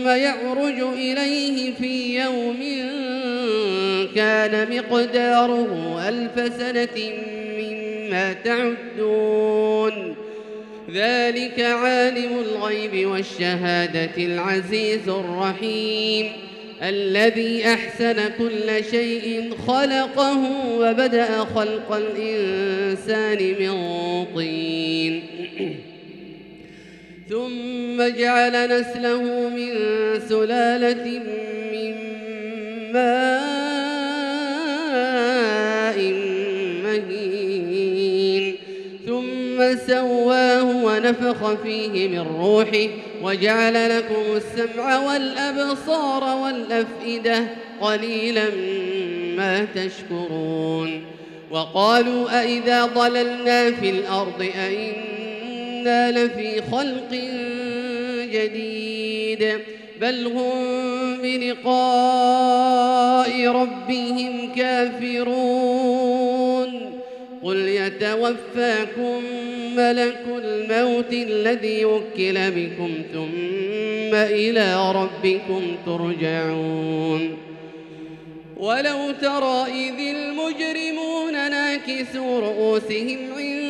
ثُمَّ يَعْرُجُ إليه في يوم كان مقداره ألف سنة مما تعدون ذلك عالم الغيب والشهادة العزيز الرحيم الذي أحسن كل شيء خلقه وبدأ خلق الإنسان من طين ثم جعل نسله من سلالة من ماء مهين. ثم سواه ونفخ فيه من روحه وجعل لكم السمع والأبصار والأفئدة قليلا ما تشكرون. وقالوا أئذا ضللنا في الأرض أئنا إنا لفي خلق جديد. بل هم بلقاء ربهم كافرون. قل يتوفاكم ملك الموت الذي وكل بكم ثم إلى ربكم ترجعون. ولو ترى إذ المجرمون ناكسوا رؤوسهم عند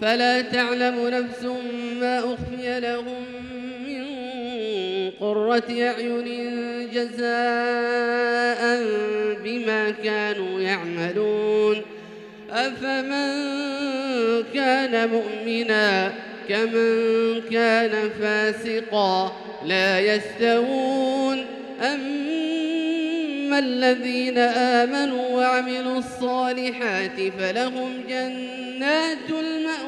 فلا تعلم نفس ما أخفي لهم من قرة أعين جزاء بما كانوا يعملون. أفمن كان مؤمنا كمن كان فاسقا لا يستوون. أما الذين آمنوا وعملوا الصالحات فلهم جنات المأوى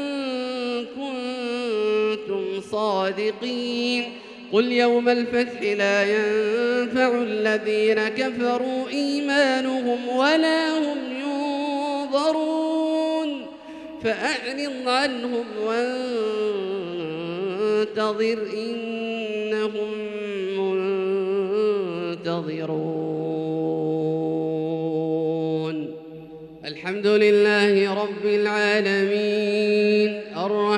صادقين. قل يوم الفتح لا ينفع الذين كفروا إيمانهم ولا هم ينظرون. فأعرض عنهم وانتظر إنهم منتظرون. الحمد لله رب العالمين.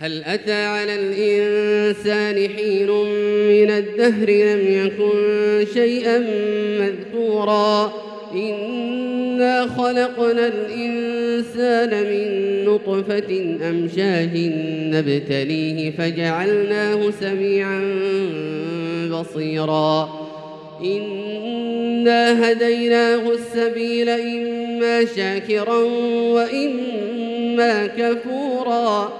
هل أتى على الإنسان حين من الدهر لم يكن شيئا مذكورا؟ إنا خلقنا الإنسان من نطفة أمشاه نبتليه فجعلناه سميعا بصيرا. إنا هديناه السبيل إما شاكرا وإما كفورا.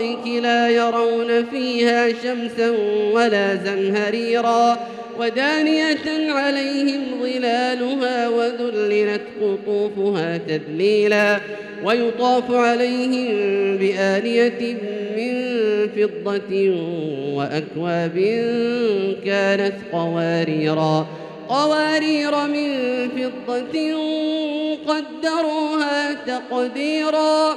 الأرائك لا يرون فيها شمسا ولا زمهريرا ودانية عليهم ظلالها وذللت قطوفها تذليلا ويطاف عليهم بآلية من فضة وأكواب كانت قواريرا قوارير من فضة قدروها تقديرا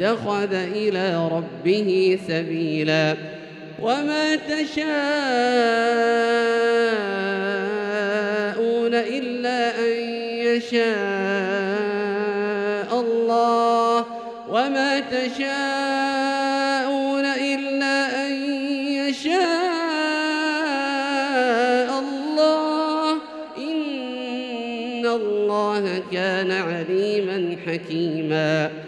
واتخذ إلى ربه سبيلا وما تشاءون إلا أن يشاء الله وما تشاءون إلا أن يشاء الله إن الله كان عليما حكيما